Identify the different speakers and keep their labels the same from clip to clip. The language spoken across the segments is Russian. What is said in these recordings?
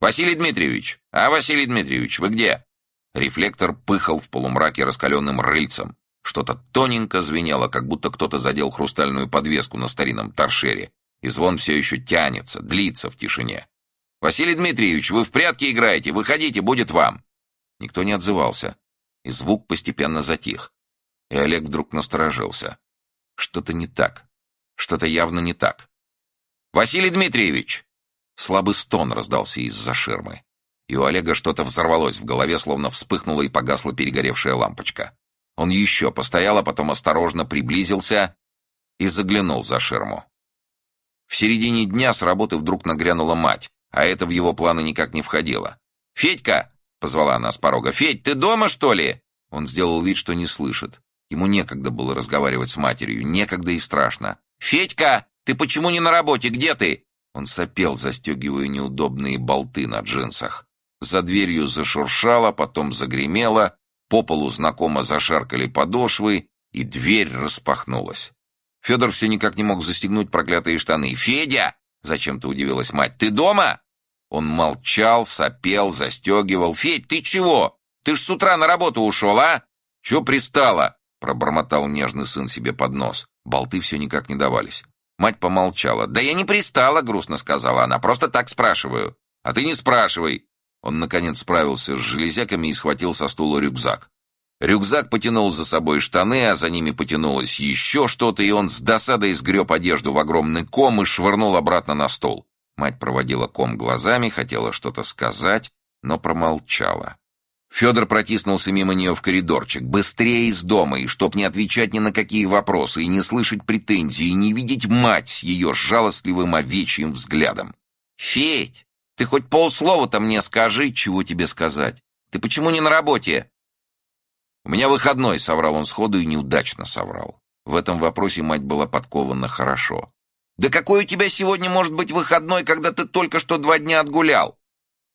Speaker 1: «Василий Дмитриевич! А, Василий Дмитриевич, вы где?» Рефлектор пыхал в полумраке раскаленным рыльцем. Что-то тоненько звенело, как будто кто-то задел хрустальную подвеску на старинном торшере. И звон все еще тянется, длится в тишине. «Василий Дмитриевич, вы в прятки играете, выходите, будет вам!» Никто не отзывался, и звук постепенно затих. И Олег вдруг насторожился. Что-то не так. Что-то явно не так. «Василий Дмитриевич!» Слабый стон раздался из-за ширмы. И у Олега что-то взорвалось в голове, словно вспыхнула и погасла перегоревшая лампочка. Он еще постоял, а потом осторожно приблизился и заглянул за ширму. В середине дня с работы вдруг нагрянула мать, а это в его планы никак не входило. «Федька!» — позвала она с порога. «Федь, ты дома, что ли?» Он сделал вид, что не слышит. Ему некогда было разговаривать с матерью, некогда и страшно. «Федька, ты почему не на работе? Где ты?» Он сопел, застегивая неудобные болты на джинсах. За дверью зашуршало, потом загремело, по полу знакомо зашаркали подошвы, и дверь распахнулась. Федор все никак не мог застегнуть проклятые штаны. «Федя!» — зачем-то удивилась мать. «Ты дома?» Он молчал, сопел, застегивал. «Федь, ты чего? Ты ж с утра на работу ушел, а? Че пристала?» — пробормотал нежный сын себе под нос. Болты все никак не давались. Мать помолчала. «Да я не пристала», — грустно сказала она. «Просто так спрашиваю». «А ты не спрашивай». Он, наконец, справился с железяками и схватил со стула рюкзак. Рюкзак потянул за собой штаны, а за ними потянулось еще что-то, и он с досадой сгреб одежду в огромный ком и швырнул обратно на стол. Мать проводила ком глазами, хотела что-то сказать, но промолчала. Федор протиснулся мимо нее в коридорчик, быстрее из дома, и чтоб не отвечать ни на какие вопросы, и не слышать претензий, и не видеть мать с ее жалостливым овечьим взглядом. «Федь, ты хоть полслова-то мне скажи, чего тебе сказать. Ты почему не на работе?» «У меня выходной», — соврал он сходу и неудачно соврал. В этом вопросе мать была подкована хорошо. «Да какой у тебя сегодня может быть выходной, когда ты только что два дня отгулял?»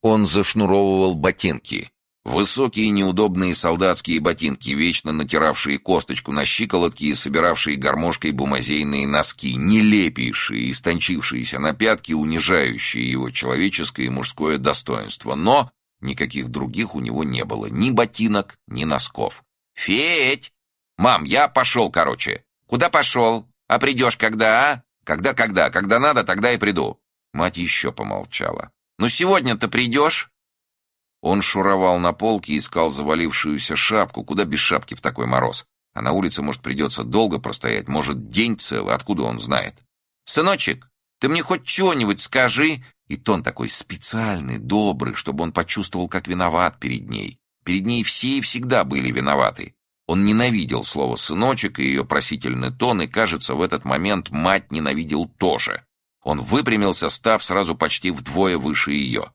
Speaker 1: Он зашнуровывал ботинки. Высокие неудобные солдатские ботинки, вечно натиравшие косточку на щиколотки и собиравшие гармошкой бумазейные носки, нелепейшие, истончившиеся на пятки, унижающие его человеческое и мужское достоинство. Но никаких других у него не было, ни ботинок, ни носков. «Федь! Мам, я пошел, короче. Куда пошел? А придешь когда, а? Когда-когда? Когда надо, тогда и приду». Мать еще помолчала. «Ну сегодня-то придешь?» Он шуровал на полке, и искал завалившуюся шапку. Куда без шапки в такой мороз? А на улице, может, придется долго простоять, может, день целый, откуда он знает? «Сыночек, ты мне хоть чего-нибудь скажи!» И тон такой специальный, добрый, чтобы он почувствовал, как виноват перед ней. Перед ней все и всегда были виноваты. Он ненавидел слово «сыночек» и ее просительный тон, и, кажется, в этот момент мать ненавидел тоже. Он выпрямился, став сразу почти вдвое выше ее.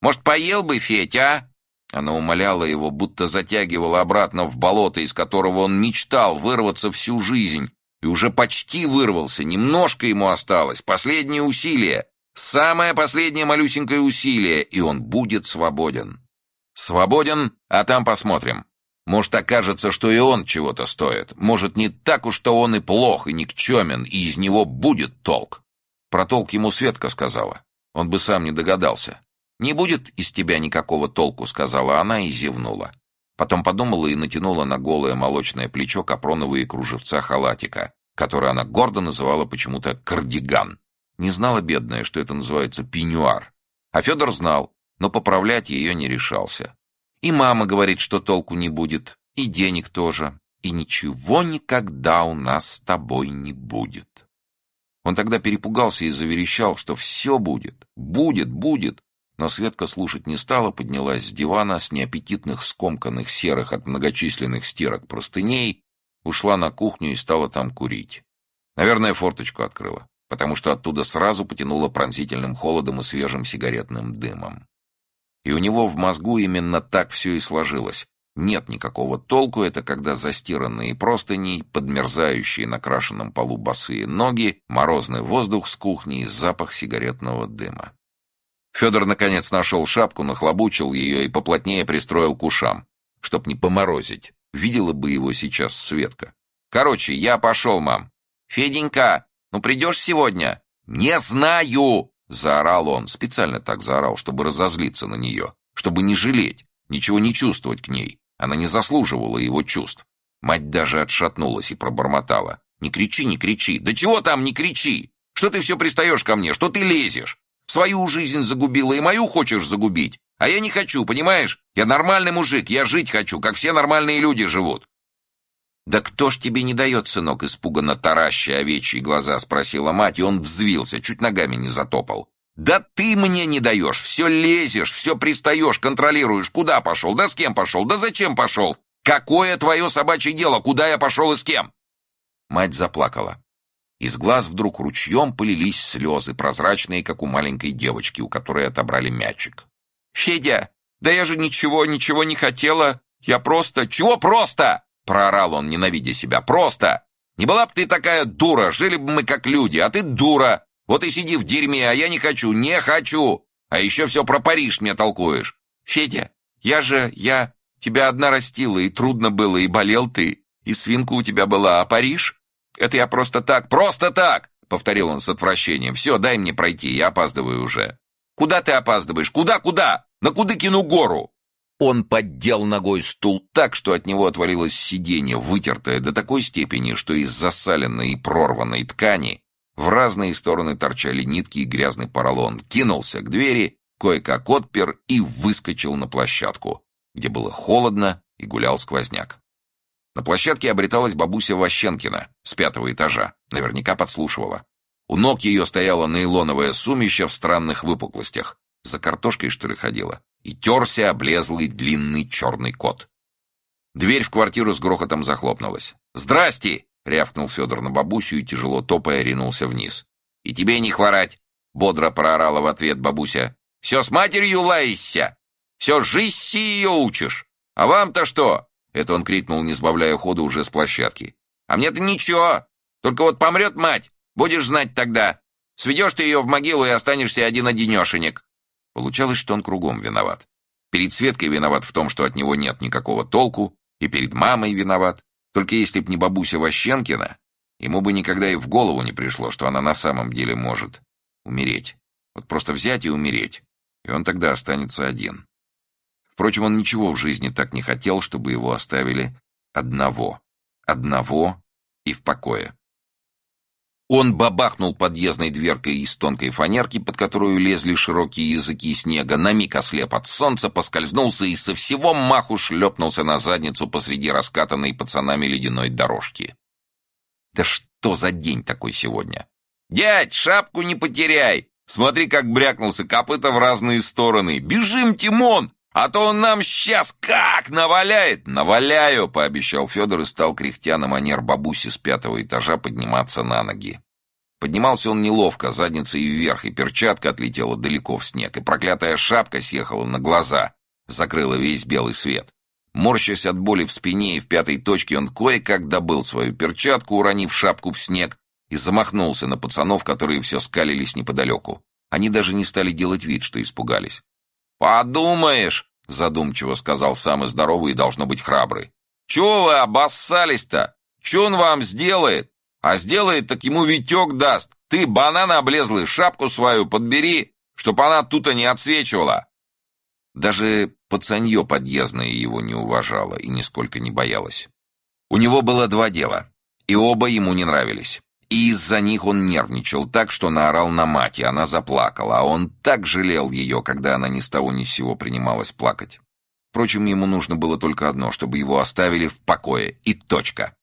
Speaker 1: Может, поел бы, Федь, а?» Она умоляла его, будто затягивала обратно в болото, из которого он мечтал вырваться всю жизнь. И уже почти вырвался, немножко ему осталось, последнее усилие, самое последнее малюсенькое усилие, и он будет свободен. Свободен, а там посмотрим. Может, окажется, что и он чего-то стоит. Может, не так уж что он и плох, и никчемен, и из него будет толк. Про толк ему Светка сказала. Он бы сам не догадался. «Не будет из тебя никакого толку», — сказала она и зевнула. Потом подумала и натянула на голое молочное плечо капроновые кружевца халатика, который она гордо называла почему-то кардиган. Не знала бедная, что это называется пеньюар. А Федор знал, но поправлять ее не решался. И мама говорит, что толку не будет, и денег тоже, и ничего никогда у нас с тобой не будет. Он тогда перепугался и заверещал, что все будет, будет, будет, но Светка слушать не стала, поднялась с дивана с неаппетитных скомканных серых от многочисленных стирок простыней, ушла на кухню и стала там курить. Наверное, форточку открыла, потому что оттуда сразу потянуло пронзительным холодом и свежим сигаретным дымом. И у него в мозгу именно так все и сложилось. Нет никакого толку, это когда застиранные простыни, подмерзающие на крашенном полу босые ноги, морозный воздух с кухни и запах сигаретного дыма. Федор, наконец, нашел шапку, нахлобучил ее и поплотнее пристроил к ушам, чтоб не поморозить. Видела бы его сейчас Светка. «Короче, я пошел, мам». «Феденька, ну придешь сегодня?» «Не знаю!» — Заорал он, специально так заорал, чтобы разозлиться на нее, чтобы не жалеть, ничего не чувствовать к ней. Она не заслуживала его чувств. Мать даже отшатнулась и пробормотала. «Не кричи, не кричи! Да чего там не кричи? Что ты все пристаешь ко мне? Что ты лезешь? Свою жизнь загубила и мою хочешь загубить? А я не хочу, понимаешь? Я нормальный мужик, я жить хочу, как все нормальные люди живут. «Да кто ж тебе не дает, сынок?» — испуганно тараща овечьи глаза спросила мать, и он взвился, чуть ногами не затопал. «Да ты мне не даешь! Все лезешь, все пристаешь, контролируешь. Куда пошел? Да с кем пошел? Да зачем пошел? Какое твое собачье дело? Куда я пошел и с кем?» Мать заплакала. Из глаз вдруг ручьем полились слезы, прозрачные, как у маленькой девочки, у которой отобрали мячик. «Федя, да я же ничего, ничего не хотела. Я просто...» «Чего просто?» Проорал он, ненавидя себя. «Просто! Не была бы ты такая дура, жили бы мы как люди, а ты дура! Вот и сиди в дерьме, а я не хочу, не хочу! А еще все про Париж мне толкуешь!» «Федя, я же, я тебя одна растила, и трудно было, и болел ты, и свинка у тебя была, а Париж? Это я просто так, просто так!» — повторил он с отвращением. «Все, дай мне пройти, я опаздываю уже». «Куда ты опаздываешь? Куда, куда? На Кудыкину гору?» Он поддел ногой стул так, что от него отвалилось сиденье, вытертое до такой степени, что из засаленной и прорванной ткани в разные стороны торчали нитки и грязный поролон. Кинулся к двери, кое-как отпер и выскочил на площадку, где было холодно и гулял сквозняк. На площадке обреталась бабуся Ващенкина с пятого этажа, наверняка подслушивала. У ног ее стояло нейлоновое сумище в странных выпуклостях. За картошкой, что ли, ходила? и терся облезлый длинный черный кот. Дверь в квартиру с грохотом захлопнулась. «Здрасте!» — рявкнул Федор на бабусю и, тяжело топая, ринулся вниз. «И тебе не хворать!» — бодро проорала в ответ бабуся. «Все с матерью лаешься! Все жизнь ее учишь! А вам-то что?» — это он крикнул, не сбавляя хода уже с площадки. «А мне-то ничего! Только вот помрет мать, будешь знать тогда! Сведешь ты ее в могилу и останешься один-одинешенек!» Получалось, что он кругом виноват. Перед Светкой виноват в том, что от него нет никакого толку, и перед мамой виноват. Только если б не бабуся Ващенкина, ему бы никогда и в голову не пришло, что она на самом деле может умереть. Вот просто взять и умереть, и он тогда останется один. Впрочем, он ничего в жизни так не хотел, чтобы его оставили одного. Одного и в покое. Он бабахнул подъездной дверкой из тонкой фанерки, под которую лезли широкие языки снега, на миг ослеп от солнца, поскользнулся и со всего маху шлепнулся на задницу посреди раскатанной пацанами ледяной дорожки. Да что за день такой сегодня? «Дядь, шапку не потеряй! Смотри, как брякнулся копыта в разные стороны! Бежим, Тимон! А то он нам сейчас как наваляет!» «Наваляю!» — пообещал Федор и стал кряхтя на манер бабуси с пятого этажа подниматься на ноги. Поднимался он неловко, задницей вверх, и перчатка отлетела далеко в снег, и проклятая шапка съехала на глаза, закрыла весь белый свет. Морщась от боли в спине и в пятой точке, он кое-как добыл свою перчатку, уронив шапку в снег, и замахнулся на пацанов, которые все скалились неподалеку. Они даже не стали делать вид, что испугались. «Подумаешь!» — задумчиво сказал самый здоровый и должно быть храбрый. «Чего вы обоссались-то? Че он вам сделает? А сделает, так ему Витек даст. Ты, банан облезлый, шапку свою подбери, чтоб она тут-то не отсвечивала». Даже пацанье подъездное его не уважало и нисколько не боялось. У него было два дела, и оба ему не нравились. И из-за них он нервничал так, что наорал на мать, и она заплакала, а он так жалел ее, когда она ни с того ни с сего принималась плакать. Впрочем, ему нужно было только одно, чтобы его оставили в покое, и точка.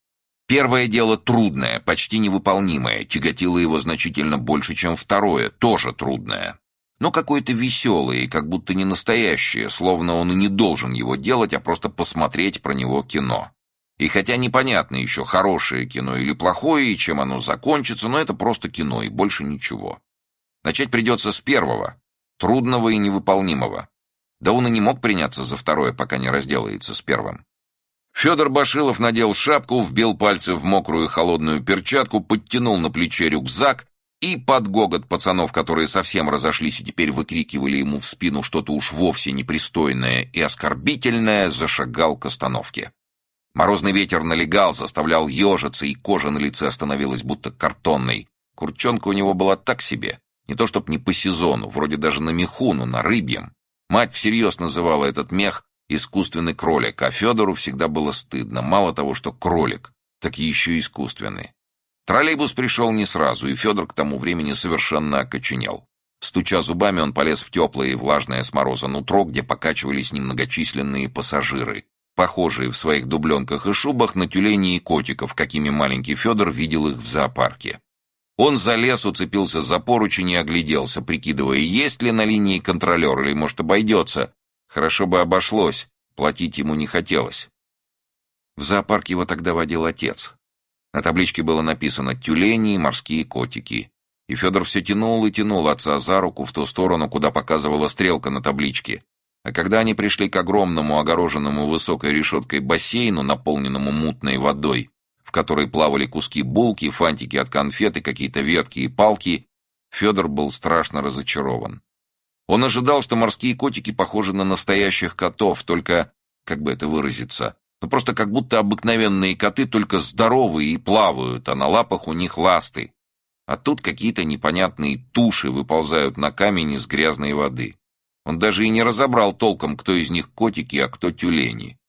Speaker 1: Первое дело трудное, почти невыполнимое, тяготило его значительно больше, чем второе, тоже трудное. Но какое-то веселое и как будто не настоящее, словно он и не должен его делать, а просто посмотреть про него кино. И хотя непонятно еще, хорошее кино или плохое, и чем оно закончится, но это просто кино и больше ничего. Начать придется с первого, трудного и невыполнимого. Да он и не мог приняться за второе, пока не разделается с первым. Федор Башилов надел шапку, вбил пальцы в мокрую холодную перчатку, подтянул на плече рюкзак и под гогот пацанов, которые совсем разошлись и теперь выкрикивали ему в спину что-то уж вовсе непристойное и оскорбительное, зашагал к остановке. Морозный ветер налегал, заставлял ежиться, и кожа на лице становилась будто картонной. Курчонка у него была так себе, Не то чтоб не по сезону, вроде даже на меху, но на рыбьем. Мать всерьез называла этот мех искусственный кролик, а Федору всегда было стыдно. Мало того, что кролик, так еще искусственный. Троллейбус пришел не сразу, и Федор к тому времени совершенно окоченел. Стуча зубами, он полез в теплое и влажное с мороза нутро, где покачивались немногочисленные пассажиры, похожие в своих дубленках и шубах на тюленей и котиков, какими маленький Федор видел их в зоопарке. Он залез, уцепился за поручень и огляделся, прикидывая, есть ли на линии контролер или, может, обойдется. Хорошо бы обошлось, платить ему не хотелось. В зоопарк его тогда водил отец. На табличке было написано «Тюлени и морские котики». И Федор все тянул и тянул отца за руку в ту сторону, куда показывала стрелка на табличке. А когда они пришли к огромному, огороженному высокой решеткой бассейну, наполненному мутной водой, в которой плавали куски булки, фантики от конфеты, какие-то ветки и палки, Федор был страшно разочарован. Он ожидал, что морские котики похожи на настоящих котов, только, как бы это выразиться, ну просто как будто обыкновенные коты, только здоровые и плавают, а на лапах у них ласты. А тут какие-то непонятные туши выползают на камень из грязной воды. Он даже и не разобрал толком, кто из них котики, а кто тюлени.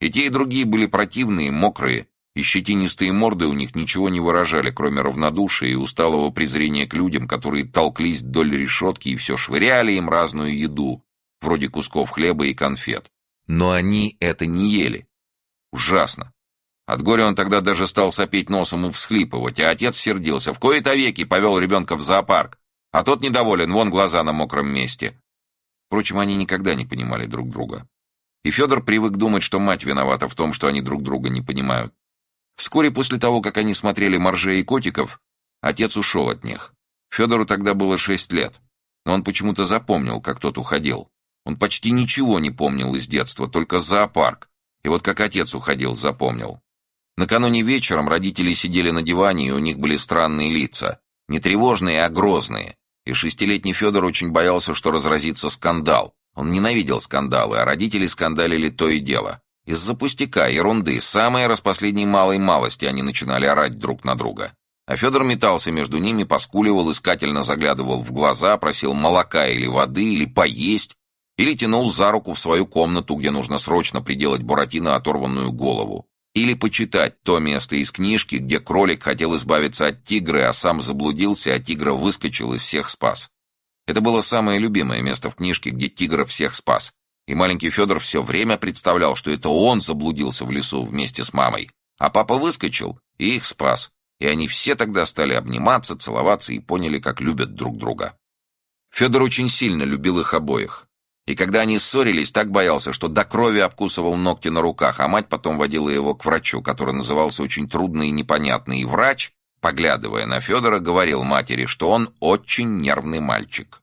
Speaker 1: И те, и другие были противные, мокрые, и щетинистые морды у них ничего не выражали, кроме равнодушия и усталого презрения к людям, которые толклись вдоль решетки и все швыряли им разную еду, вроде кусков хлеба и конфет. Но они это не ели. Ужасно. От горя он тогда даже стал сопеть носом и всхлипывать, а отец сердился. В кои-то веки повел ребенка в зоопарк, а тот недоволен, вон глаза на мокром месте. Впрочем, они никогда не понимали друг друга. И Федор привык думать, что мать виновата в том, что они друг друга не понимают. Вскоре после того, как они смотрели «Морже и котиков», отец ушел от них. Федору тогда было шесть лет, но он почему-то запомнил, как тот уходил. Он почти ничего не помнил из детства, только зоопарк. И вот как отец уходил, запомнил. Накануне вечером родители сидели на диване, и у них были странные лица. Не тревожные, а грозные. И шестилетний Федор очень боялся, что разразится скандал. Он ненавидел скандалы, а родители скандалили то и дело. Из-за пустяка, ерунды, самые распоследней малой малости они начинали орать друг на друга. А Федор метался между ними, поскуливал, искательно заглядывал в глаза, просил молока или воды, или поесть, или тянул за руку в свою комнату, где нужно срочно приделать Буратино оторванную голову. Или почитать то место из книжки, где кролик хотел избавиться от тигра, а сам заблудился, а тигра выскочил и всех спас. Это было самое любимое место в книжке, где тигра всех спас. И маленький Федор все время представлял, что это он заблудился в лесу вместе с мамой, а папа выскочил и их спас. И они все тогда стали обниматься, целоваться и поняли, как любят друг друга. Федор очень сильно любил их обоих. И когда они ссорились, так боялся, что до крови обкусывал ногти на руках, а мать потом водила его к врачу, который назывался очень трудный и непонятный. И врач, поглядывая на Федора, говорил матери, что он очень нервный мальчик.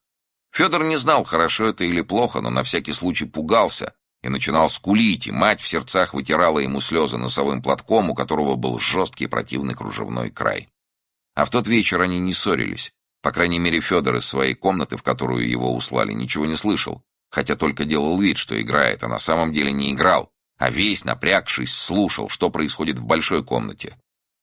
Speaker 1: Федор не знал, хорошо это или плохо, но на всякий случай пугался и начинал скулить, и мать в сердцах вытирала ему слезы носовым платком, у которого был жесткий противный кружевной край. А в тот вечер они не ссорились. По крайней мере, Федор из своей комнаты, в которую его услали, ничего не слышал, хотя только делал вид, что играет, а на самом деле не играл, а весь, напрягшись, слушал, что происходит в большой комнате.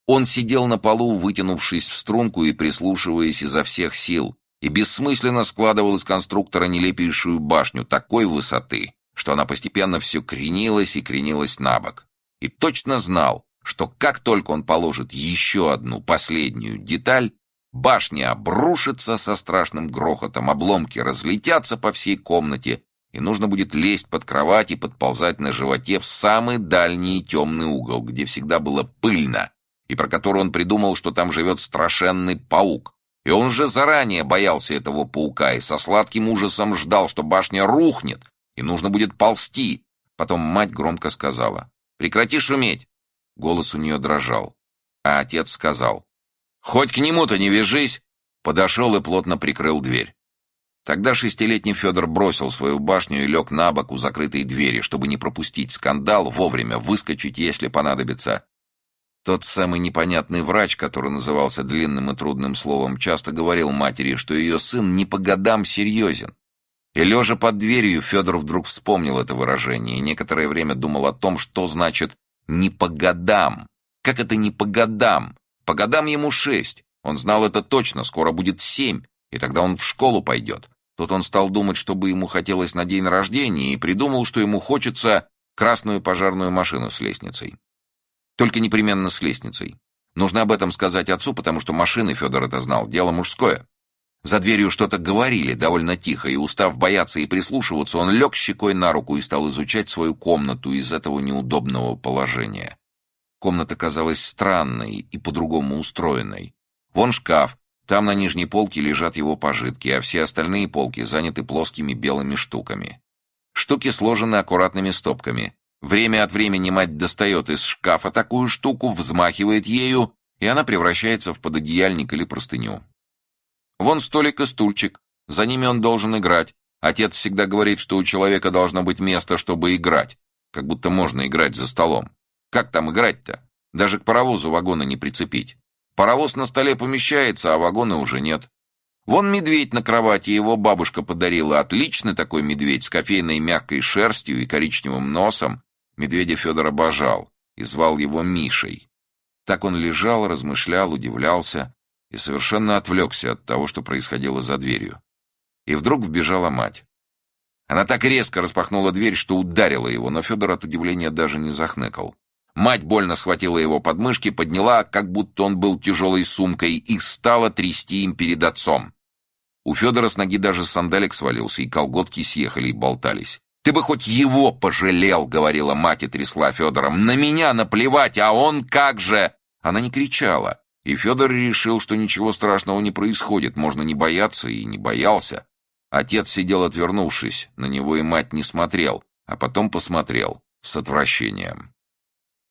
Speaker 1: Он сидел на полу, вытянувшись в струнку и прислушиваясь изо всех сил, и бессмысленно складывал из конструктора нелепейшую башню такой высоты, что она постепенно все кренилась и кренилась на бок. И точно знал, что как только он положит еще одну последнюю деталь, башня обрушится со страшным грохотом, обломки разлетятся по всей комнате, и нужно будет лезть под кровать и подползать на животе в самый дальний темный угол, где всегда было пыльно, и про который он придумал, что там живет страшенный паук, и он же заранее боялся этого паука и со сладким ужасом ждал, что башня рухнет, и нужно будет ползти. Потом мать громко сказала, «Прекрати шуметь!» Голос у нее дрожал. А отец сказал, «Хоть к нему-то не вяжись!» Подошел и плотно прикрыл дверь. Тогда шестилетний Федор бросил свою башню и лег на бок у закрытой двери, чтобы не пропустить скандал, вовремя выскочить, если понадобится, тот самый непонятный врач, который назывался длинным и трудным словом, часто говорил матери, что ее сын не по годам серьезен. И лежа под дверью, Федор вдруг вспомнил это выражение и некоторое время думал о том, что значит «не по годам». Как это не по годам? По годам ему шесть. Он знал это точно, скоро будет семь. и тогда он в школу пойдет. Тут он стал думать, что бы ему хотелось на день рождения, и придумал, что ему хочется красную пожарную машину с лестницей. Только непременно с лестницей. Нужно об этом сказать отцу, потому что машины, Федор это знал, дело мужское. За дверью что-то говорили довольно тихо, и, устав бояться и прислушиваться, он лег щекой на руку и стал изучать свою комнату из этого неудобного положения. Комната казалась странной и по-другому устроенной. Вон шкаф, там на нижней полке лежат его пожитки, а все остальные полки заняты плоскими белыми штуками. Штуки сложены аккуратными стопками. Время от времени мать достает из шкафа такую штуку, взмахивает ею, и она превращается в пододеяльник или простыню. Вон столик и стульчик. За ними он должен играть. Отец всегда говорит, что у человека должно быть место, чтобы играть. Как будто можно играть за столом. Как там играть-то? Даже к паровозу вагона не прицепить. Паровоз на столе помещается, а вагона уже нет. Вон медведь на кровати, его бабушка подарила. Отличный такой медведь с кофейной мягкой шерстью и коричневым носом. Медведя Федор обожал и звал его Мишей. Так он лежал, размышлял, удивлялся и совершенно отвлекся от того, что происходило за дверью. И вдруг вбежала мать. Она так резко распахнула дверь, что ударила его, но Федор от удивления даже не захныкал. Мать больно схватила его подмышки, подняла, как будто он был тяжелой сумкой, и стала трясти им перед отцом. У Федора с ноги даже сандалик свалился, и колготки съехали и болтались. «Ты бы хоть его пожалел!» — говорила мать и трясла Федором. «На меня наплевать, а он как же!» Она не кричала, и Федор решил, что ничего страшного не происходит, можно не бояться, и не боялся. Отец сидел отвернувшись, на него и мать не смотрел, а потом посмотрел с отвращением.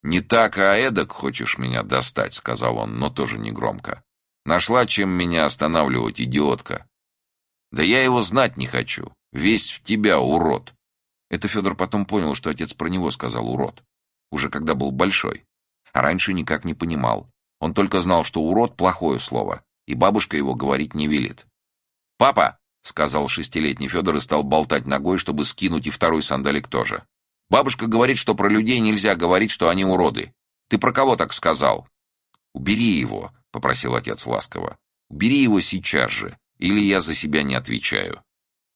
Speaker 1: «Не так, а эдак хочешь меня достать», — сказал он, но тоже негромко. «Нашла, чем меня останавливать, идиотка». «Да я его знать не хочу. Весь в тебя, урод». Это Федор потом понял, что отец про него сказал «урод», уже когда был большой. А раньше никак не понимал. Он только знал, что урод — плохое слово, и бабушка его говорить не велит. «Папа!» — сказал шестилетний Федор и стал болтать ногой, чтобы скинуть и второй сандалик тоже. «Бабушка говорит, что про людей нельзя говорить, что они уроды. Ты про кого так сказал?» «Убери его», — попросил отец ласково. «Убери его сейчас же, или я за себя не отвечаю».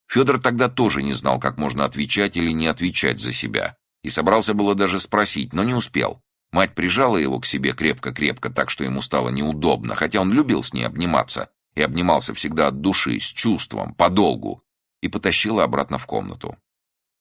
Speaker 1: Федор тогда тоже не знал, как можно отвечать или не отвечать за себя, и собрался было даже спросить, но не успел. Мать прижала его к себе крепко-крепко, так что ему стало неудобно, хотя он любил с ней обниматься, и обнимался всегда от души, с чувством, подолгу, и потащила обратно в комнату.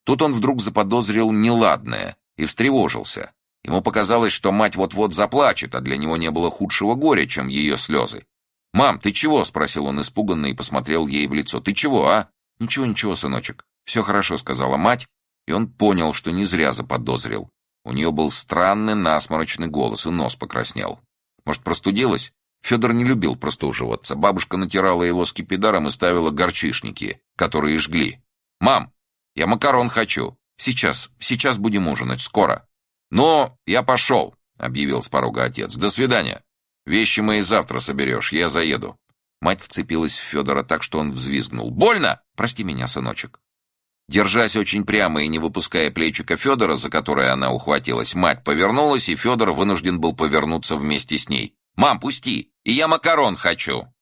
Speaker 1: Тут он вдруг заподозрил неладное и встревожился. Ему показалось, что мать вот-вот заплачет, а для него не было худшего горя, чем ее слезы. «Мам, ты чего?» — спросил он испуганно и посмотрел ей в лицо. «Ты чего, а?» «Ничего, ничего, сыночек. Все хорошо», — сказала мать, и он понял, что не зря заподозрил. У нее был странный насморочный голос, и нос покраснел. Может, простудилась? Федор не любил простуживаться. Бабушка натирала его скипидаром и ставила горчишники, которые жгли. «Мам, я макарон хочу. Сейчас, сейчас будем ужинать, скоро». «Ну, я пошел», — объявил с порога отец. «До свидания. Вещи мои завтра соберешь, я заеду». Мать вцепилась в Федора так, что он взвизгнул. «Больно? Прости меня, сыночек». Держась очень прямо и не выпуская плечика Федора, за которое она ухватилась, мать повернулась, и Федор вынужден был повернуться вместе с ней. «Мам, пусти! И я макарон хочу!»